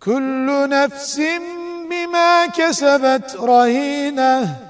كل نفس بما كسبت رهينة.